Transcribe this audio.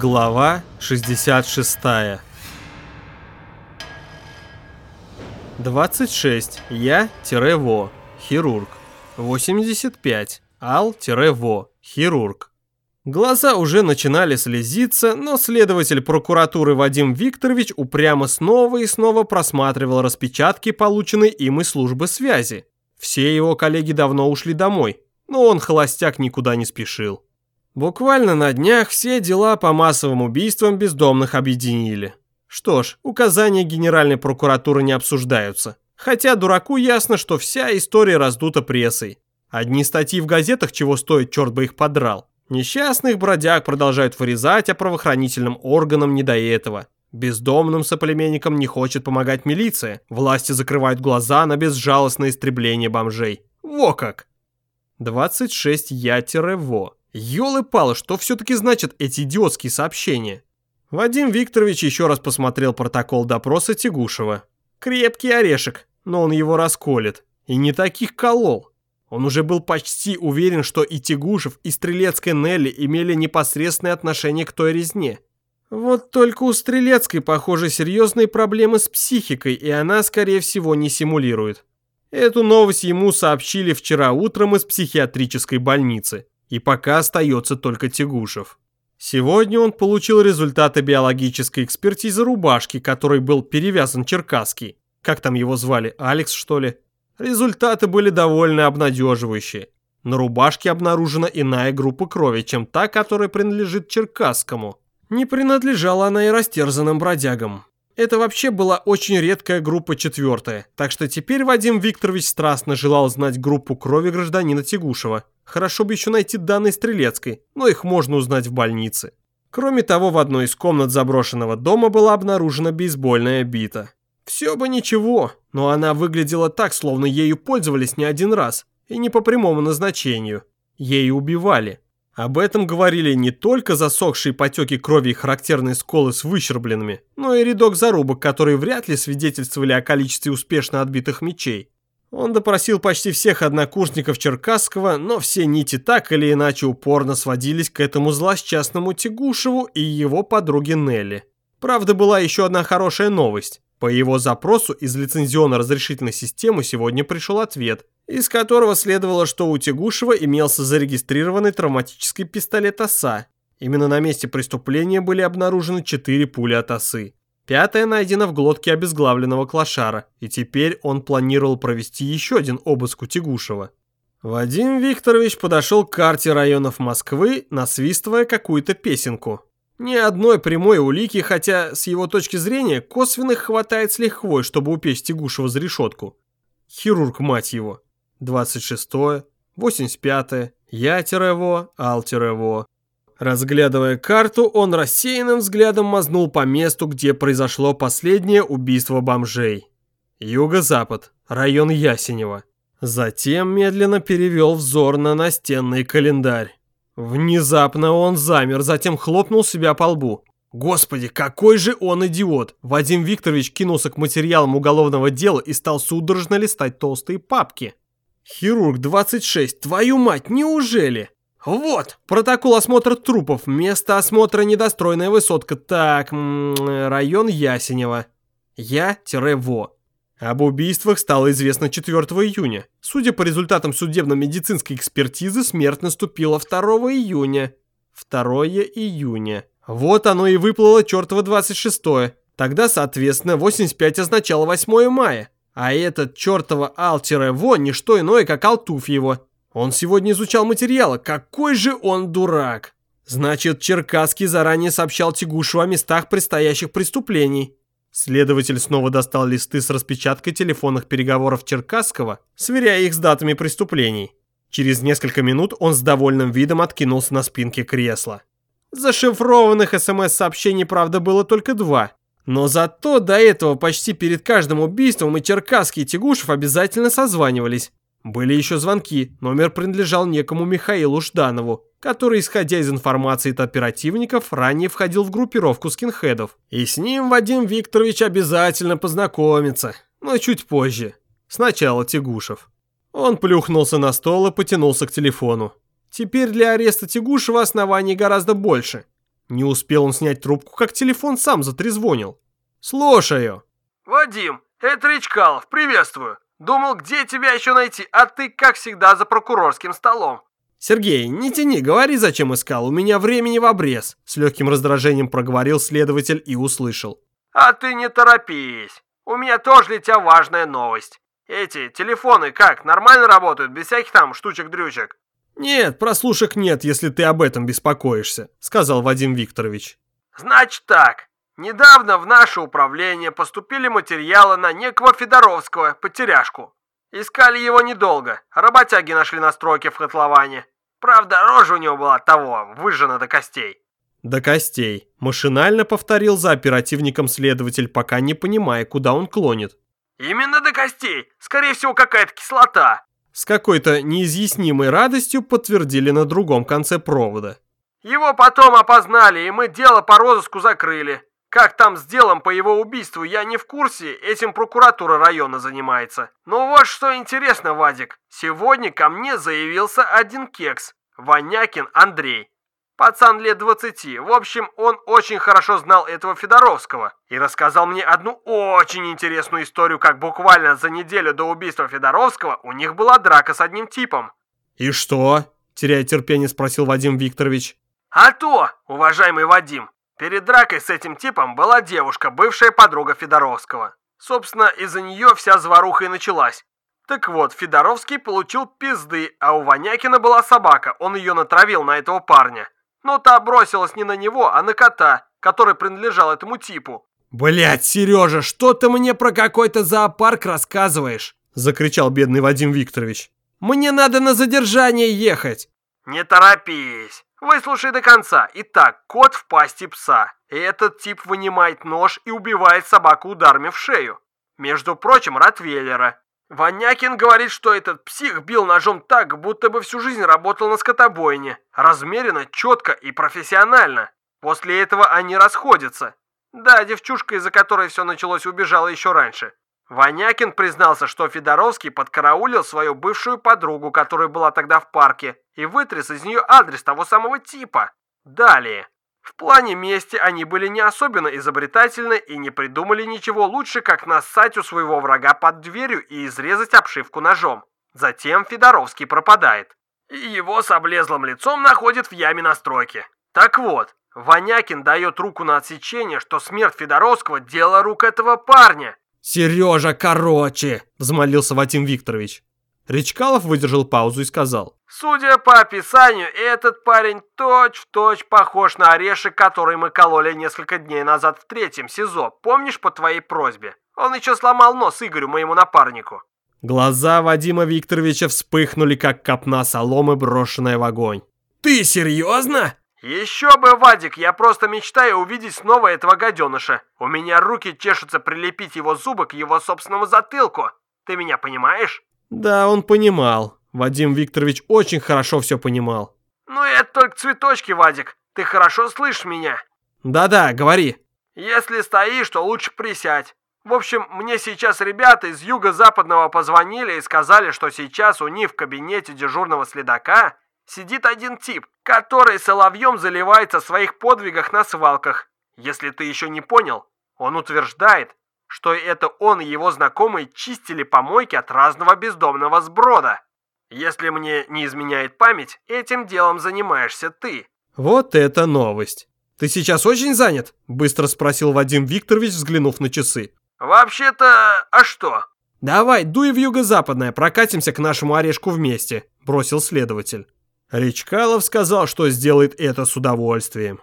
Глава 66 26. Я-Во. Хирург. 85. Ал-Во. Хирург. Глаза уже начинали слезиться, но следователь прокуратуры Вадим Викторович упрямо снова и снова просматривал распечатки, полученные им из службы связи. Все его коллеги давно ушли домой, но он, холостяк, никуда не спешил. Буквально на днях все дела по массовым убийствам бездомных объединили. Что ж, указания Генеральной прокуратуры не обсуждаются. Хотя дураку ясно, что вся история раздута прессой. Одни статьи в газетах чего стоит, черт бы их подрал. Несчастных бродяг продолжают вырезать, а правоохранительным органам не до этого. Бездомным соплеменникам не хочет помогать милиция. Власти закрывают глаза на безжалостное истребление бомжей. Во как! 26 Я-Во. Ёлы-палы, что все-таки значат эти идиотские сообщения? Вадим Викторович еще раз посмотрел протокол допроса Тягушева. Крепкий орешек, но он его расколет. И не таких колол. Он уже был почти уверен, что и Тягушев, и Стрелецкая Нелли имели непосредственное отношение к той резне. Вот только у Стрелецкой, похоже, серьезные проблемы с психикой, и она, скорее всего, не симулирует. Эту новость ему сообщили вчера утром из психиатрической больницы. И пока остается только Тягушев. Сегодня он получил результаты биологической экспертизы рубашки, которой был перевязан Черкасский. Как там его звали, Алекс что ли? Результаты были довольно обнадеживающие. На рубашке обнаружена иная группа крови, чем та, которая принадлежит Черкасскому. Не принадлежала она и растерзанным бродягам. Это вообще была очень редкая группа четвертая, так что теперь Вадим Викторович страстно желал знать группу крови гражданина Тягушева. Хорошо бы еще найти данные Стрелецкой, но их можно узнать в больнице. Кроме того, в одной из комнат заброшенного дома была обнаружена бейсбольная бита. Все бы ничего, но она выглядела так, словно ею пользовались не один раз, и не по прямому назначению. Ею убивали. Об этом говорили не только засохшие потеки крови и характерные сколы с выщербленными, но и рядок зарубок, которые вряд ли свидетельствовали о количестве успешно отбитых мечей. Он допросил почти всех однокурсников Черкасского, но все нити так или иначе упорно сводились к этому злосчастному Тягушеву и его подруге Нелли. Правда, была еще одна хорошая новость. По его запросу из лицензионно-разрешительной системы сегодня пришел ответ, из которого следовало, что у Тягушева имелся зарегистрированный травматический пистолет ОСА. Именно на месте преступления были обнаружены четыре пули от осы. Пятая найдена в глотке обезглавленного клошара, и теперь он планировал провести еще один обыск у Тягушева. Вадим Викторович подошел к карте районов Москвы, насвистывая какую-то песенку. Ни одной прямой улики, хотя с его точки зрения косвенных хватает с лихвой, чтобы упечь Тягушева за решетку. Хирург, мать его. 26-е, 85-е, я-во, ал-во. Разглядывая карту, он рассеянным взглядом мазнул по месту, где произошло последнее убийство бомжей. Юго-запад, район Ясенева. Затем медленно перевел взор на настенный календарь. Внезапно он замер, затем хлопнул себя по лбу. Господи, какой же он идиот! Вадим Викторович кинулся к материалам уголовного дела и стал судорожно листать толстые папки. Хирург 26, твою мать, неужели? Вот, протокол осмотра трупов, место осмотра недостроенная высотка. Так, район Ясенева. Я-Во. Об убийствах стало известно 4 июня. Судя по результатам судебно-медицинской экспертизы, смерть наступила 2 июня. 2 июня. Вот оно и выплыло чертово 26 -е. Тогда, соответственно, 85 означало 8 мая. А этот чертово Ал-Во не что иное, как Алтуф его. Он сегодня изучал материалы. Какой же он дурак. Значит, Черкасский заранее сообщал Тягушу о местах предстоящих преступлений. Следователь снова достал листы с распечаткой телефонных переговоров Черкасского, сверяя их с датами преступлений. Через несколько минут он с довольным видом откинулся на спинке кресла. Зашифрованных СМС-сообщений, правда, было только два. Но зато до этого почти перед каждым убийством и Черкасский и Тягушев обязательно созванивались. Были еще звонки, номер принадлежал некому Михаилу Жданову, который, исходя из информации от оперативников, ранее входил в группировку скинхедов. И с ним Вадим Викторович обязательно познакомится, но чуть позже. Сначала Тягушев. Он плюхнулся на стол и потянулся к телефону. Теперь для ареста Тягушева оснований гораздо больше. Не успел он снять трубку, как телефон сам затрезвонил. «Слушаю». «Вадим, это Речкалов, приветствую. Думал, где тебя еще найти, а ты, как всегда, за прокурорским столом». «Сергей, не тяни, говори, зачем искал, у меня времени в обрез», с легким раздражением проговорил следователь и услышал. «А ты не торопись, у меня тоже для тебя важная новость. Эти телефоны как, нормально работают, без всяких там штучек-дрючек?» «Нет, прослушек нет, если ты об этом беспокоишься», сказал Вадим Викторович. «Значит так, недавно в наше управление поступили материалы на некого Федоровского, потеряшку. Искали его недолго, работяги нашли на стройке в котловане. Правда, рожа у него была того, выжжена до костей. До костей. Машинально повторил за оперативником следователь, пока не понимая, куда он клонит. Именно до костей. Скорее всего, какая-то кислота. С какой-то неизъяснимой радостью подтвердили на другом конце провода. Его потом опознали, и мы дело по розыску закрыли. Как там с делом по его убийству, я не в курсе, этим прокуратура района занимается. Но вот что интересно, Вадик. Сегодня ко мне заявился один кекс. Ванякин Андрей. Пацан лет 20. В общем, он очень хорошо знал этого Федоровского. И рассказал мне одну очень интересную историю, как буквально за неделю до убийства Федоровского у них была драка с одним типом. «И что?» – теряя терпение, спросил Вадим Викторович. «А то, уважаемый Вадим, Перед дракой с этим типом была девушка, бывшая подруга Федоровского. Собственно, из-за нее вся заваруха и началась. Так вот, Федоровский получил пизды, а у Ванякина была собака, он ее натравил на этого парня. Но та бросилась не на него, а на кота, который принадлежал этому типу. Блять, Сережа, что ты мне про какой-то зоопарк рассказываешь? Закричал бедный Вадим Викторович. Мне надо на задержание ехать. Не торопись. Выслушай до конца. Итак, кот в пасти пса. Этот тип вынимает нож и убивает собаку ударами в шею. Между прочим, Ротвейлера. Ванякин говорит, что этот псих бил ножом так, будто бы всю жизнь работал на скотобойне. Размеренно, четко и профессионально. После этого они расходятся. Да, девчушка, из-за которой все началось, убежала еще раньше. Ванякин признался, что Федоровский подкараулил свою бывшую подругу, которая была тогда в парке, и вытряс из нее адрес того самого типа. Далее. В плане мести они были не особенно изобретательны и не придумали ничего лучше, как нассать у своего врага под дверью и изрезать обшивку ножом. Затем Федоровский пропадает. И его с облезлым лицом находят в яме на стройке. Так вот, Ванякин дает руку на отсечение, что смерть Федоровского – дело рук этого парня. «Сережа, короче!» – взмолился Вадим Викторович. Речкалов выдержал паузу и сказал. «Судя по описанию, этот парень точь-в-точь точь похож на орешек, который мы кололи несколько дней назад в третьем СИЗО. Помнишь по твоей просьбе? Он еще сломал нос Игорю, моему напарнику». Глаза Вадима Викторовича вспыхнули, как копна соломы, брошенная в огонь. «Ты серьезно?» «Еще бы, Вадик, я просто мечтаю увидеть снова этого гаденыша. У меня руки чешутся прилепить его зубы к его собственному затылку. Ты меня понимаешь?» Да, он понимал. Вадим Викторович очень хорошо все понимал. «Ну это только цветочки, Вадик. Ты хорошо слышишь меня?» «Да-да, говори». «Если стоишь, то лучше присядь. В общем, мне сейчас ребята из юго-западного позвонили и сказали, что сейчас у них в кабинете дежурного следака сидит один тип, который соловьем заливается о своих подвигах на свалках. Если ты еще не понял, он утверждает, что это он и его знакомые чистили помойки от разного бездомного сброда. Если мне не изменяет память, этим делом занимаешься ты. Вот это новость. Ты сейчас очень занят? Быстро спросил Вадим Викторович, взглянув на часы. Вообще-то, а что? Давай, дуй в юго-западное, прокатимся к нашему орешку вместе, бросил следователь. Речкалов сказал, что сделает это с удовольствием.